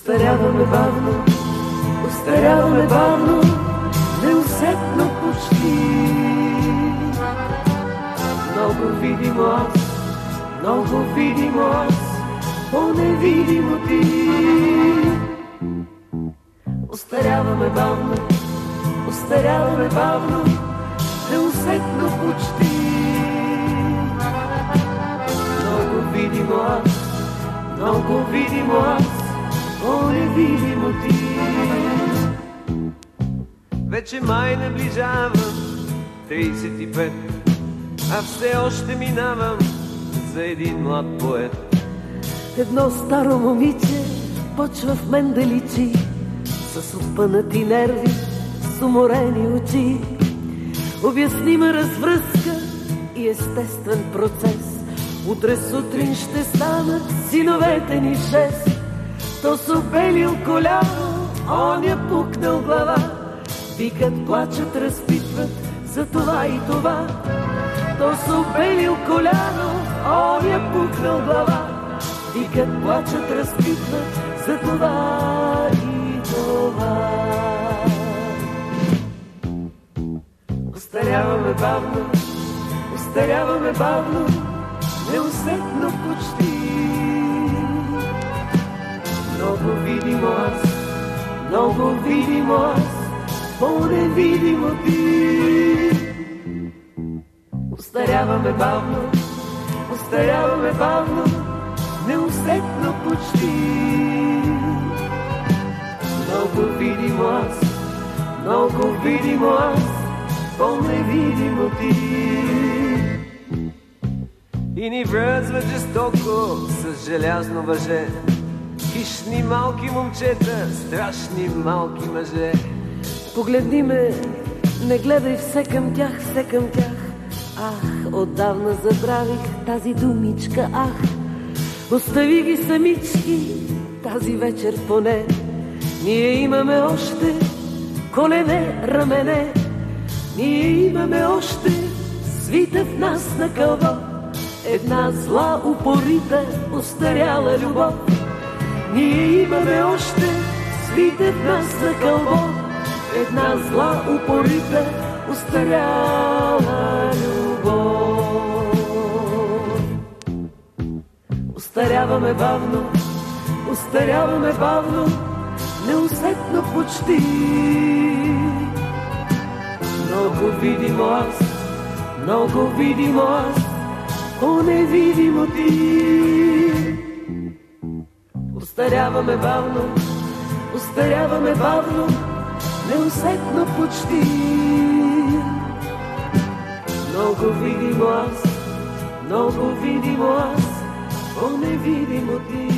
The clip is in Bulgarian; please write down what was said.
Остаряваме бавно, остаряваме бавно, неусетно почти. Много видимо аз, много видимо аз, по-невидимо ти. Остаряваме бавно, остаряваме бавно, неусетно почти. Много видимо аз, много видимо аз, по-невидимо ти. Вече май наближавам 35, а все още минавам за един млад поет. Едно старо момиче почва в мен да личи С опънати нерви, с уморени очи Обяснима развръзка и естествен процес Утре сутрин ще станат синовете ни шест То се обелил коляно, он я пукнал глава Викат, плачат, разпитват за това и това То се обелил коляно, он я пукнал глава Викат, плачат, разпитват за това и това. Остаряваме бавно, остаряваме бавно, неусетно почти. Много видимо аз, по-невидимо ти. Остаряваме бавно, остаряваме бавно, неусетно почти. Много видимо аз, много видимо аз, по-невидимо ти. И ни връзват жестоко с желязно въже. Хищни малки момчета, страшни малки мъже. Погледни ме, не гледай все към тях, все към тях. Ах, отдавна забравих тази думичка, ах. Остави ги самички тази вечер поне. Ние имаме още колене, рамене. Ние имаме още свита в нас на кълбо. Една зла, упорита, устаряла любов. Ние имаме още свита в нас на кълбо. Една зла, упорита, устаряла любов. Остаряваме бавно, остаряваме бавно, неусетно почти. Много видимо аз, много видимо аз, по-невидимо ти. Остаряваме бавно, остаряваме бавно, неусетно почти. Много видимо аз, много видимо аз, по-невидимо ти.